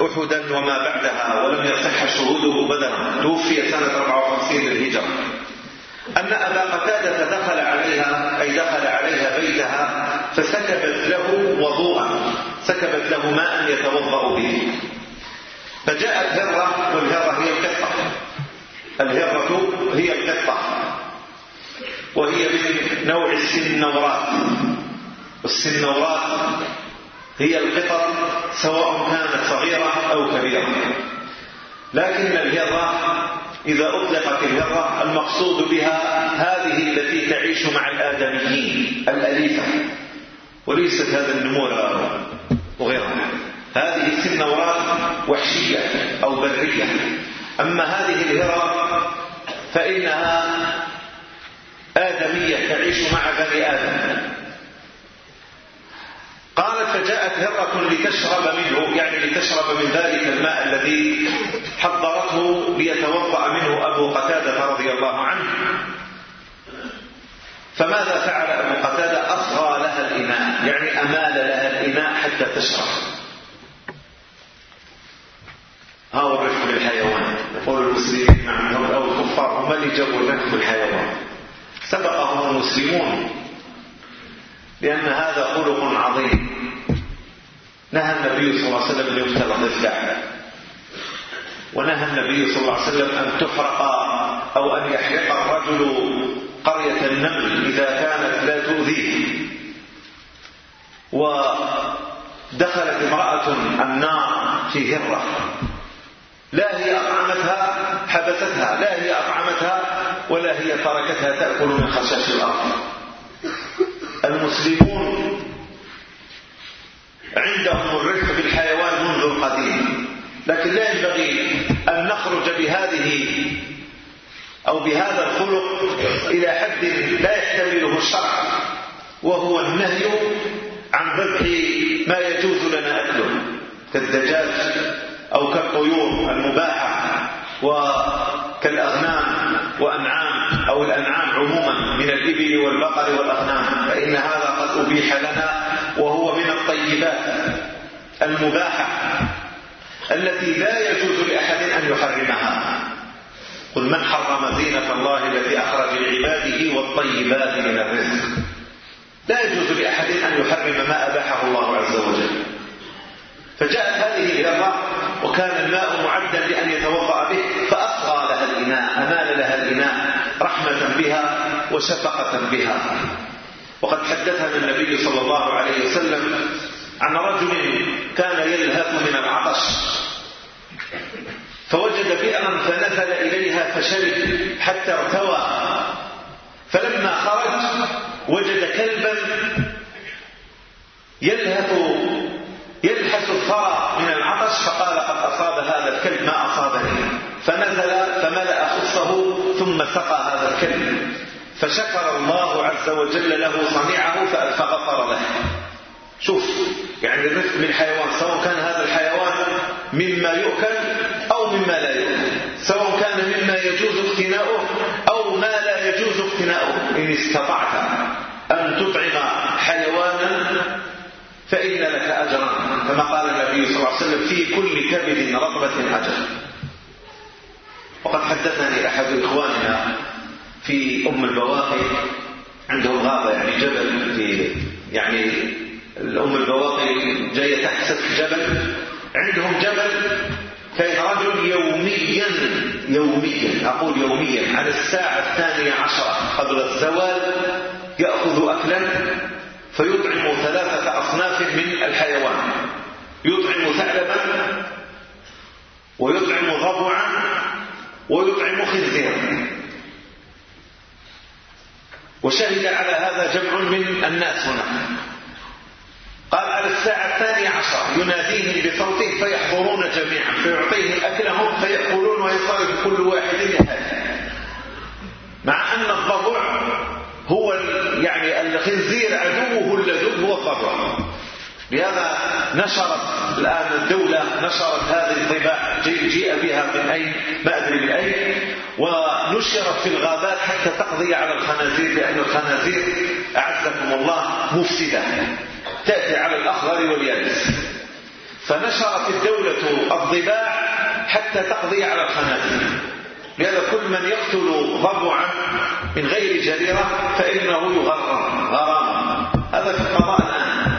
أحدا وما بعدها ولم يصح شهوده بدرا. توفي سنة 54 للهجرة. أن أبا قتادة دخل عليها أي دخل عليها بيتها فسكبت له وضوءا. سكبت له ماء يتوضأ به. فجاءت هرة والهرة هي القطة. الهرة هي القطة. وهي من نوع السنورات السنورات هي القطط سواء كانت صغيرة أو كبيرة. لكن الهرة إذا أطلقت الهرة المقصود بها هذه التي تعيش مع الآدميين الأليفة. وليست هذا النمور وغيرها هذه السنورات وحشية أو برية. أما هذه الهرة فإنها آدمية تعيش مع بني آدم. قالت فجاءت هرة لتشرب منه يعني لتشرب من ذلك الماء الذي حضرته ليتوضأ منه أبو قتادة رضي الله عنه. فماذا فعل أبو قتادة؟ أصغى لها الإناء يعني أمال لها الإناء حتى تشرب. هاو الرفق بالحيوان يقول المسلمين نعم أو الكفار هم اللي جابوا الرفق بالحيوان سبقهم المسلمون. لأن هذا خلق عظيم. نهى النبي صلى الله عليه وسلم أن يقتل الضفدع ونهى النبي صلى الله عليه وسلم أن تحرق أو أن يحرق الرجل قرية النمل إذا كانت لا تؤذيه. ودخلت امرأة النار في هرة. لا هي أطعمتها حبستها. لا هي أطعمتها ولا هي تركتها تأكل من خشاش الأرض. المسلمون عندهم الرفق بالحيوان منذ القديم لكن لا ينبغي أن نخرج بهذه أو بهذا الخلق إلى حد لا يحتمله الشرع وهو النهي عن ذبح ما يجوز لنا أكله كالدجاج أو كالطيور المباحة وكالأغنام وأنعام أو الأنعام عموما من الإبل والبقر والأغنام فإن هذا قد أبيح لنا وهو من الطيبات المباحة التي لا يجوز لأحد أن يحرمها. قل من حرم زينة الله التي أخرج لعباده والطيبات من الرزق؟ لا يجوز لأحد أن يحرم ما أباحه الله عز وجل. فجاءت هذه الهرة وكان الماء معدا لأن يتوضأ به وشفقة بها. وقد حدثنا النبي صلى الله عليه وسلم عن رجل كان يلهث من العطش فوجد بئرا فنزل إليها فشرب حتى ارتوى. فلما خرج وجد كلبا يلهث يلحس الثرى من العطش فقال قد أصاب هذا الكلب ما أصابني. فنزل فملأ خصه ثم سقى هذا الكلب. فشكر الله عز وجل له صنيعه فغفر له. شوف يعني الرفق من حيوان سواء كان هذا الحيوان مما يؤكل أو مما لا يؤكل. سواء كان مما يجوز اقتناؤه أو ما لا يجوز اقتناؤه. إن استطعت أن تطعم حيوانا فإن لك أجرا. كما قال النبي صلى الله عليه وسلم في كل كبد رطبة أجر. وقد حدثني أحد إخواننا في أم البواقي عندهم غابة يعني جبل في يعني الأم البواقي جاية تحت سفح جبل عندهم جبل كان رجل يوميا يوميا أقول يوميا على الساعة الثانية عشرة قبل الزوال يأخذ أكلا فيطعم ثلاثة أصناف من الحيوان. يطعم ثعلبا ويطعم ضبعا ويطعم خنزيرا. وشهد على هذا جمع من الناس هنا. قال على الساعة الثانية عشر يناديهم بصوته فيحضرون جميعا فيعطيهم أكلهم فيأكلون ويصرف كل واحد لهذا مع أن الضبع هو يعني الخنزير عدوه اللدود هو الضبع. لهذا نشرت الآن الدولة نشرت هذه الطباع جيء بها من أين؟ ما أدري من أين؟ ونشرت في الغابات حتى تقضي على الخنازير لأن الخنازير أعزكم الله مفسدة تأتي على الأخضر واليابس. فنشرت الدولة الضباع حتى تقضي على الخنازير. لهذا كل من يقتل ضبعا من غير جريرة فإنه يغرم غراما هذا في القضاء الآن.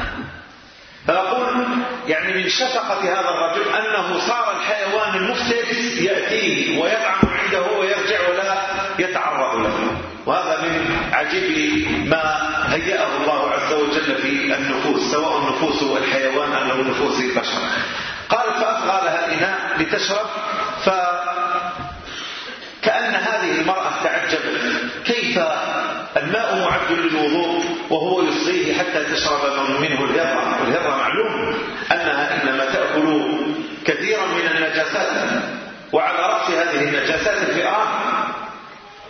فأقول يعني من شفقة هذا الرجل أنه صار الحيوان المفترس يأتيه ويطعم عنده ويرجع ولا يتعرض له. وهذا من عجيب ما هيأه الله عز وجل في النفوس سواء نفوس الحيوان أو نفوس البشر. قال فأصغى لها الإناء لتشرب ف كأن هذه المرأة تعجبت كيف الماء معد للوضوء وهو يصغيه حتى تشرب منه الهرة والهرة معلوم أنها إنما تأكل كثيرا من النجاسات. وعلى رأس هذه النجاسات الفئران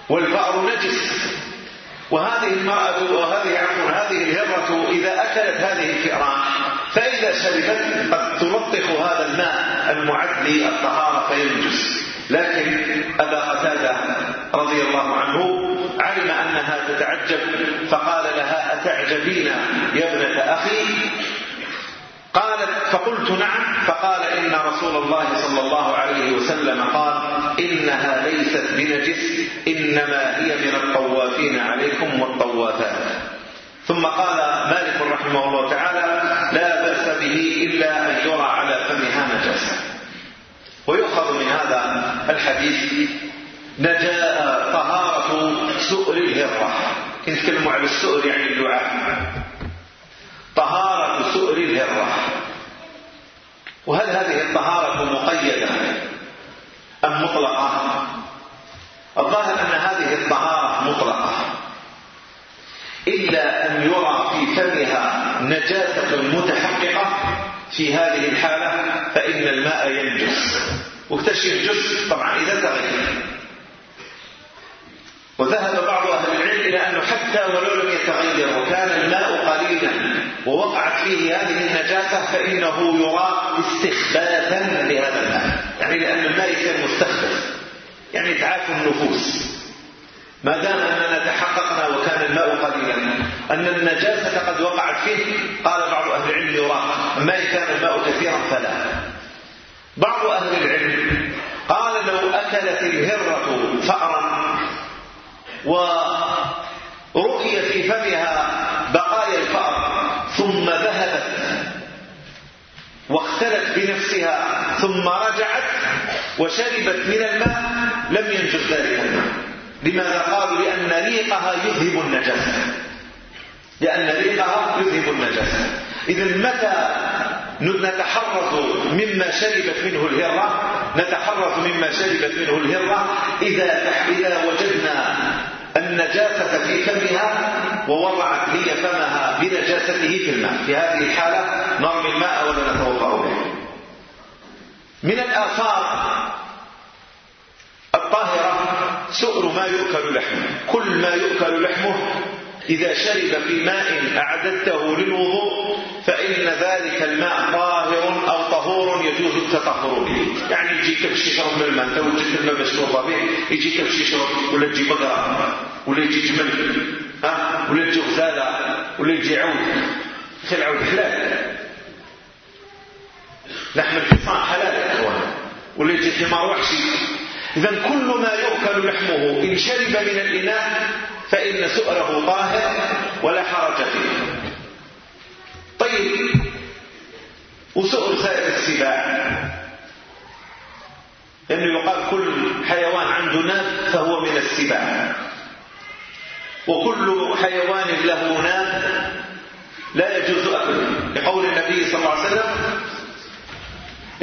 والفأر نجس وهذه المرأة وهذه عفوا هذه الهرة إذا أكلت هذه الفئران فإذا شربت قد تلطخ هذا الماء المعد للطهارة فينجس. لكن أبا قتادة رضي الله عنه علم أنها تتعجب فقال لها أتعجبين يا ابنة قالت فقلت نعم فقال إن رسول الله صلى الله عليه وسلم قال إنها ليست بنجس إنما هي من الطوافين عليكم والطوافات. ثم قال مالك رحمه الله تعالى لا بأس به إلا أن يرى على فمها نجاسة ويؤخذ من هذا الحديث نجاء طهارة سؤر الهرة. نتكلموا على السؤر يعني اللعاب طهارة سؤر الهرة وهل هذه الطهارة مقيدة أم مطلقة؟ الظاهر أن هذه الطهارة مطلقة. إلا أن يرى في فمها نجاسة متحققة في هذه الحالة فإن الماء ينجس. واكتشف جس طبعا إذا تغير. وذهب بعض أهل العلم إلى أنه حتى ولو لم يتغير وكان ووقعت فيه هذه النجاسة فإنه يرى استخباثا لهذا الماء. يعني لأن الماء يصير مستخبث. يعني تعافي النفوس. ما دام أننا تحققنا وكان الماء قليلا أن النجاسة قد وقعت فيه قال بعض أهل العلم يرى أما إن كان الماء كثيرا فلا. بعض أهل العلم قال لو أكلت الهرة فأرا ورؤي في فمها بقايا الفأر ثم ذهبت واختلت بنفسها ثم رجعت وشربت من الماء لم ينجز ذلك الماء. لماذا قالوا؟ لأن ريقها يذهب النجاسة. لأن ريقها يذهب النجاسة. إذا متى نتحرز مما شربت منه الهرة؟ نتحرز مما شربت منه الهرة إذا, إذا وجدنا النجاسة في فمها ووضعت هي فمها بنجاسته في الماء. في هذه الحالة نرمي الماء ولا نتوضأ. به من الآثار الطاهرة سؤر ما يؤكل لحمه. كل ما يؤكل لحمه إذا شرب في ماء أعددته للوضوء فإن ذلك الماء طاهر أو طهور يجوز التطهر به. يعني يجي كبش يشرب من الماء تو وجدت الماء مشروب به يجي كبش يشرب ولا يجي بقرة ولا يجي جمل ها؟ ولا يجي غزالة ولا يجي عود. في العود حلال لحم الحصان. ولا يجي حمار وحشي إذا كل ما يؤكل لحمه إن شرب من الإناء فإن سؤره طاهر ولا حرج فيه. طيب وسؤر سائر السباع. لأنه يقال كل حيوان عنده ناب فهو من السباع. وكل حيوان له ناب لا يجوز أكله. لقول النبي صلى الله عليه وسلم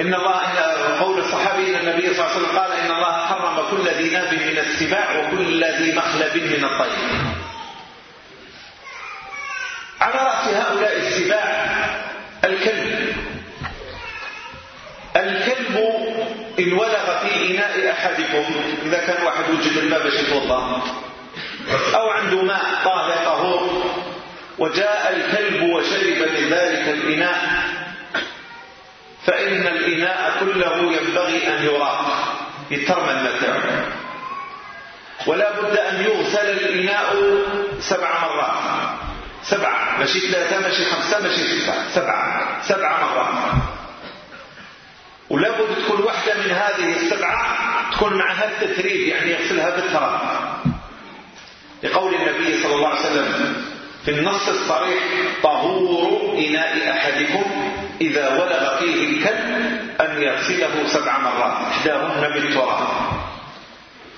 إن الله قول الصحابي إن النبي صلى الله عليه وسلم قال إن الله حرم كل ذي ناب من السباع وكل ذي مخلب من الطير. على رأس هؤلاء السباع الكلب. الكلب إن ولغ في إناء أحدكم إذا كان واحد وجد الماء باش أو عنده ماء طاهر طهور وجاء الكلب وشرب من ذلك الإناء. فإن الإناء كله ينبغي أن يراق. يترمى المتاع. ولا بد أن يغسل الإناء سبع مرات. سبعة ماشي ثلاثة ماشي خمسة ماشي ستة. سبعة سبع مرات. ولا بد تكون واحدة من هذه السبعة تكون معها التثريب يعني يغسلها بالتراب. لقول النبي صلى الله عليه وسلم في النص الصريح طهور إناء أحدكم إذا ولغ فيه الكلب أن يغسله سبع مرات إحداهن بالتراب.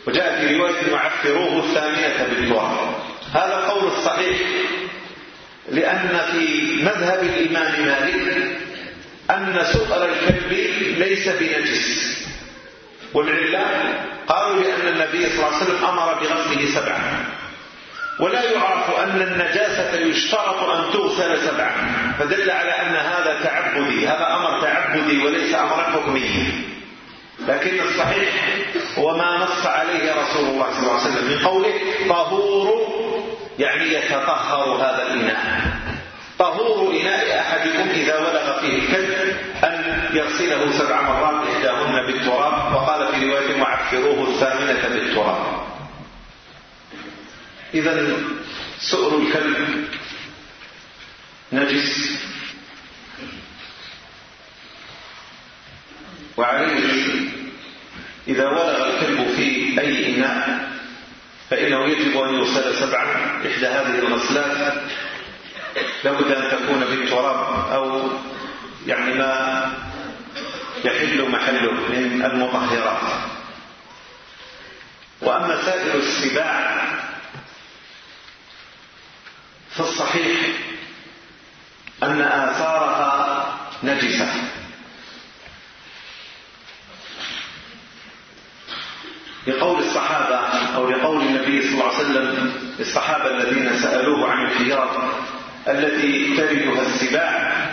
وجاء في رواية وعفروه الثامنة بالتراب. هذا القول الصحيح لأن في مذهب الإمام مالك أن سؤر الكلب ليس بنجس. والعلة قالوا لأن النبي صلى الله عليه وسلم أمر بغسله سبعا. ولا يعرف أن النجاسة يشترط أن تغسل سبعا. فدل على أن هذا تعبدي هذا أمر تعبدي وليس أمرا حكميا لكن الصحيح هو ما نص عليه رسول الله صلى الله عليه وسلم من قوله طهور يعني يتطهر هذا الإناء. طهور إناء أحدكم إذا ولغ فيه الكلب أن يغسله سبع مرات إحداهن بالتراب وقال في رواية وعفروه الثامنة بالتراب. إذا سؤر الكلب نجس. وعليه إذا ولغ الكلب في أي إناء فإنه يجب أن يغسل سبعا إحدى هذه الغسلات. لابد أن تكون بالتراب أو يعني ما يحل محله من المطهرات. وأما سائر السباع فالصحيح أن آثارها نجسة. لقول الصحابة أو لقول النبي صلى الله عليه وسلم الصحابة الذين سألوه عن الحياض التي تردها السباع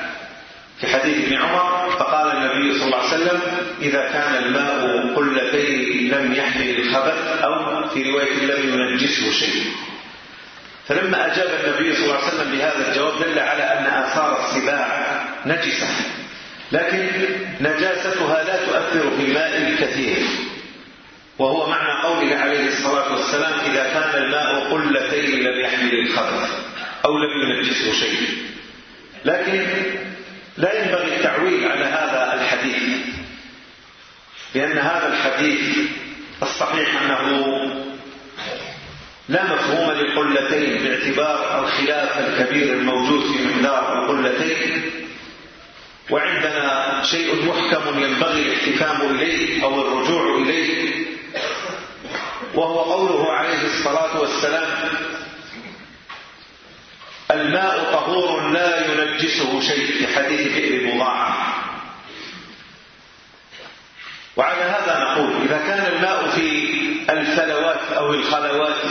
في حديث ابن عمر فقال النبي صلى الله عليه وسلم إذا كان الماء قلتين لم يحمل الخبث أو في رواية لم ينجسه شيء. فلما أجاب النبي صلى الله عليه وسلم بهذا الجواب دل على أن آثار السباع نجسة. لكن نجاستها لا تؤثر في الماء الكثير. وهو معنى قوله عليه الصلاة والسلام إذا كان الماء قلتين لم يحمل الخبث أو لم ينجسه شيء. لكن لا ينبغي التعويل على هذا الحديث لأن هذا الحديث الصحيح أنه لا مفهوم للقلتين باعتبار الخلاف الكبير الموجود في مقدار القلتين. وعندنا شيء محكم ينبغي الاحتكام إليه أو الرجوع إليه وهو قوله عليه الصلاة والسلام الماء طهور لا ينجسه شيء في حديث بئر بضاعة وعلى هذا نقول إذا كان الماء في أو الخلوات.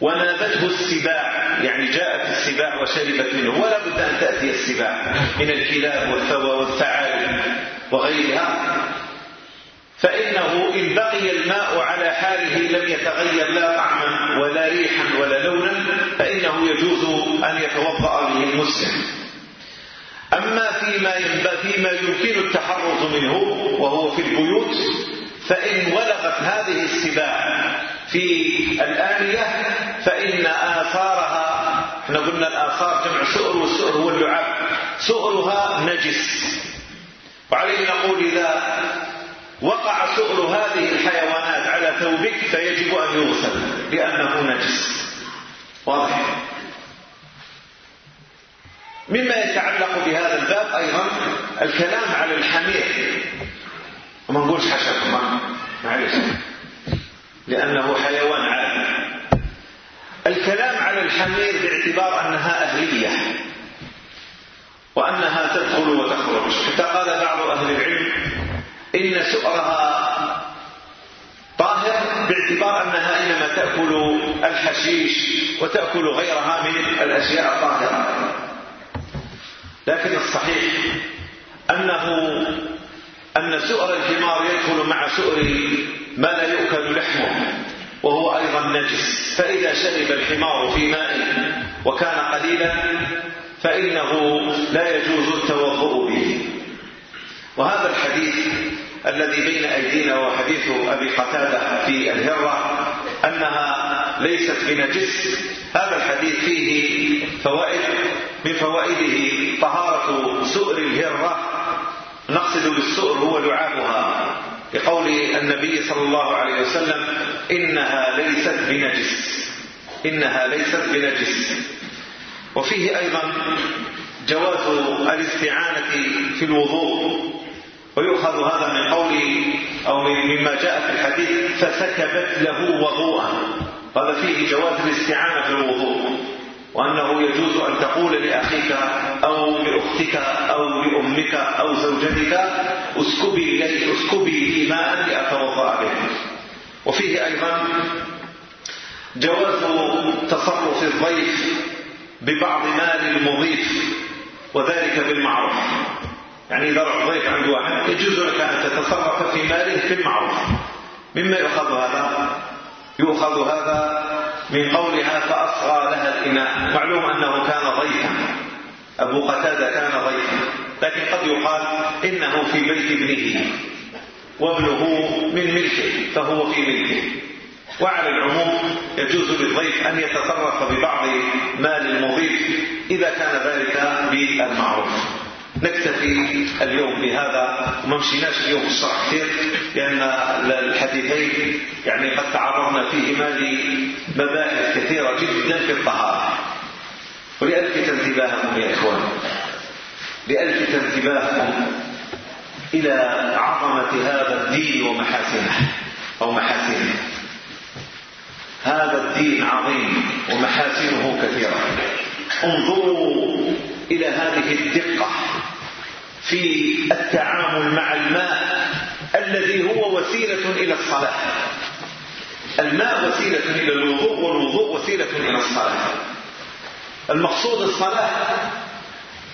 ونادته السباع يعني جاءت السباع وشربت منه. ولا بد أن تأتي السباع من الكلاب والثوى والثعالب وغيرها. فإنه إن بقي الماء على حاله لم يتغير لا طعما ولا ريحا ولا لونا فإنه يجوز أن يتوضأ به المسلم. أما فيما, فيما يمكن التحرز منه وهو في البيوت فإن ولغت هذه السباع في الآنية فإن آثارها إحنا قلنا الآثار جمع سؤر والسؤر هو اللعاب سؤرها نجس. وعليه نقول إذا وقع سؤر هذه الحيوانات على ثوبك فيجب أن يغسل لأنه نجس. واضح؟ مما يتعلق بهذا الباب أيضا الكلام على الحمير. وما نقولش حشرة معلش. لأنه حيوان عادي. الكلام على الحمير باعتبار أنها أهلية. وأنها تدخل وتخرج. حتى قال بعض أهل العلم إن سؤرها طاهر باعتبار أنها إنما تأكل الحشيش وتأكل غيرها من الأشياء الطاهرة. لكن الصحيح أنه أن سؤر الحمار يدخل مع سؤر ما لا يؤكل لحمه وهو أيضا نجس. فإذا شرب الحمار في ماء وكان قليلا فإنه لا يجوز التوضؤ به. وهذا الحديث الذي بين أيدينا وحديث أبي قتادة في الهرة أنها ليست بنجس. هذا الحديث فيه فوائد من فوائده طهارة سؤر الهرة نقصد بالسؤر هو لعابها لقول النبي صلى الله عليه وسلم إنها ليست بنجس. إنها ليست بنجس. وفيه أيضا جواز الاستعانة في الوضوء. ويؤخذ هذا من قول أو مما جاء في الحديث فسكبت له وضوءا هذا فيه جواز الاستعانة في الوضوء. وأنه يجوز أن تقول لأخيك أو لأختك أو لأمك أو زوجتك أسكبي لي أسكبي لي ماء لأتوضأ به. وفيه أيضا جواز تصرف الضيف ببعض مال المضيف وذلك بالمعروف. يعني إذا رحت ضيف عند واحد يجوز لك أن تتصرف في ماله بالمعروف. مما يؤخذ هذا يؤخذ هذا من قولها فأصغى لها الإناء معلوم أنه كان ضيفا. أبو قتادة كان ضيفا. لكن قد يقال إنه في بيت ابنه. وابنه من ملكه فهو في ملكه. وعلى العموم يجوز للضيف أن يتصرف ببعض مال المضيف إذا كان ذلك بالمعروف. نكتفي اليوم بهذا. وما مشيناش اليوم الشرح كثير لأن الحديثين يعني قد تعرضنا فيهما لمباحث كثيرة جدا في الطهارة. ولألفت انتباهكم يا إخوان. لألفت انتباهكم إلى عظمة هذا الدين ومحاسنه أو محاسنه. هذا الدين عظيم ومحاسنه كثيرة. انظروا إلى هذه الدقة. في التعامل مع الماء الذي هو وسيلة إلى الصلاة. الماء وسيلة إلى الوضوء والوضوء وسيلة إلى الصلاة. المقصود الصلاة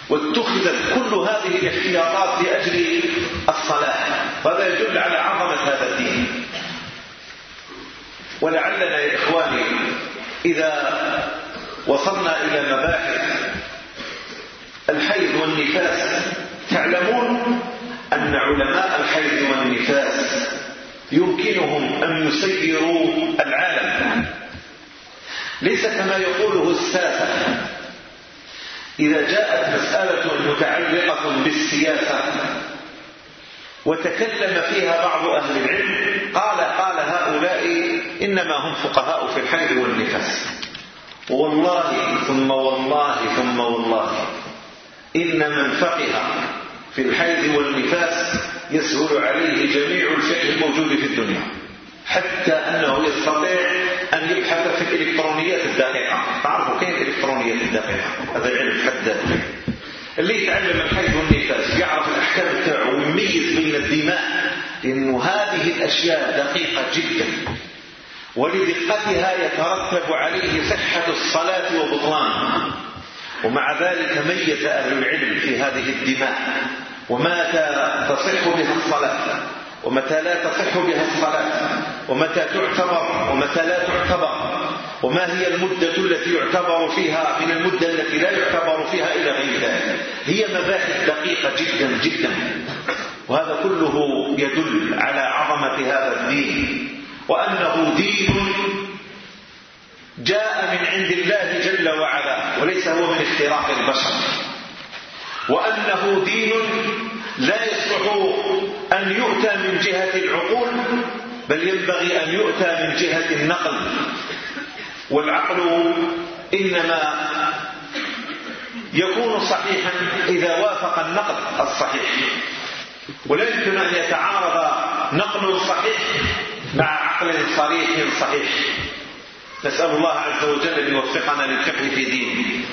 واتخذت كل هذه الاحتياطات لأجل الصلاة. وهذا يدل على عظمة هذا الدين. ولعلنا يا إخواني إذا وصلنا إلى مباحث الحيض والنفاس تعلمون أن علماء الحيض والنفاس يمكنهم أن يسيروا العالم. ليس كما يقوله الساسة إذا جاءت مسألة متعلقة بالسياسة وتكلم فيها بعض أهل العلم قال قال هؤلاء إنما هم فقهاء في الحيض والنفاس. والله ثم والله ثم والله إن من فقه في الحيض والنفاس يسهل عليه جميع الفقه الموجود في الدنيا حتى أنه يستطيع أن يبحث في الإلكترونيات الدقيقة. تعرفوا كيف الإلكترونيات الدقيقة؟ هذا علم حد اللي يتعلم الحيض والنفاس يعرف الأحكام بتاعه ويميز بين الدماء لأنه هذه الأشياء دقيقة جدا. ولدقتها يترتب عليه صحة الصلاة وبطلان ومع ذلك ميز أهل العلم في هذه الدماء وما تصح بها الصلاة ومتى لا تصح بها الصلاة ومتى تعتبر ومتى لا تعتبر وما هي المدة التي يعتبر فيها من المدة التي لا يعتبر فيها إلى غير ذلك. هي مباحث دقيقة جدا جدا. وهذا كله يدل على عظمة هذا الدين وأنه دين جاء من عند الله جل وعلا وليس هو من اختراق البشر. وأنه دين لا يصلح أن يؤتى من جهة العقول بل ينبغي أن يؤتى من جهة النقل. والعقل إنما يكون صحيحا إذا وافق النقل الصحيح. ولا يمكن أن يتعارض نقل صحيح مع عقل صريح صحيح. نسأل الله عز وجل أن يوفقنا للفقه في دينه.